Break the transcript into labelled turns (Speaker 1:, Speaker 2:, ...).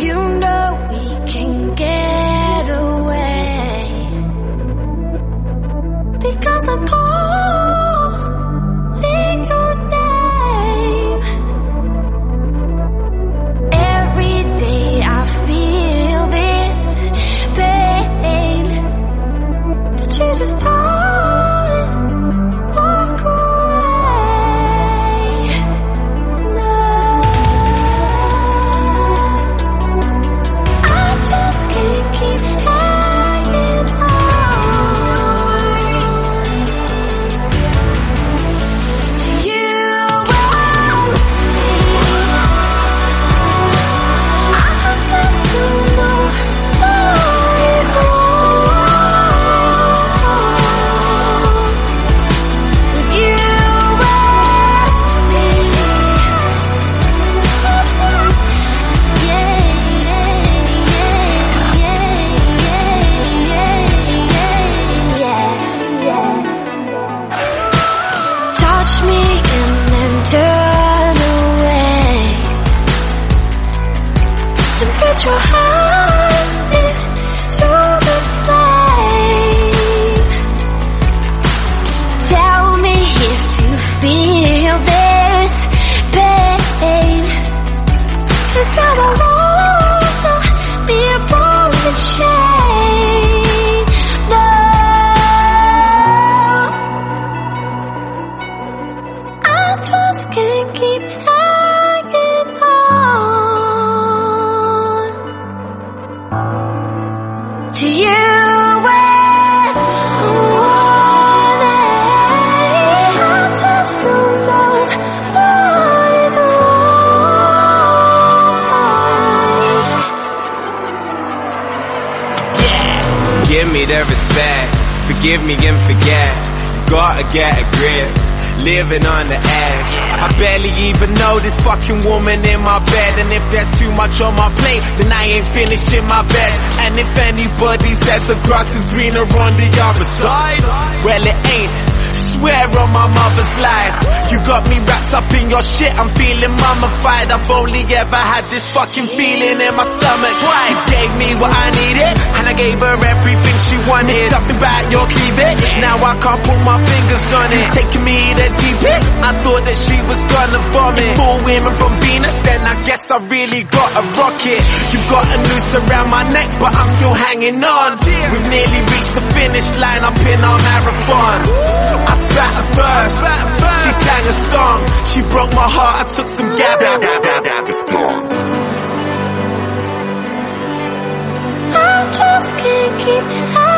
Speaker 1: you know we can get
Speaker 2: Give respect, forgive me and forget. Gotta get a grip, living on the edge. I barely even know this fucking woman in my bed. And if there's too much on my plate, then I ain't finishing my veg. And if anybody says the grass is greener on the other side, well it ain't. Swear on my mother's life. You got me wrapped up in your shit, I'm feeling mummified. I've only ever had this fucking feeling in my stomach. Twice. You gave me what I needed, and I gave her everything she wanted. Something about your cleavage, now I can't put my fingers on it. Taking me the deepest, I thought that she was gonna vomit. Four women from Venus, then I guess I really got a rocket. You got a noose around my neck, but I'm still hanging on. We've nearly reached the finish line up in our marathon. I spat a she sang a song. She broke my heart, I took some gab, gab, gab, gab, gab, it's gone.
Speaker 1: I just can't keep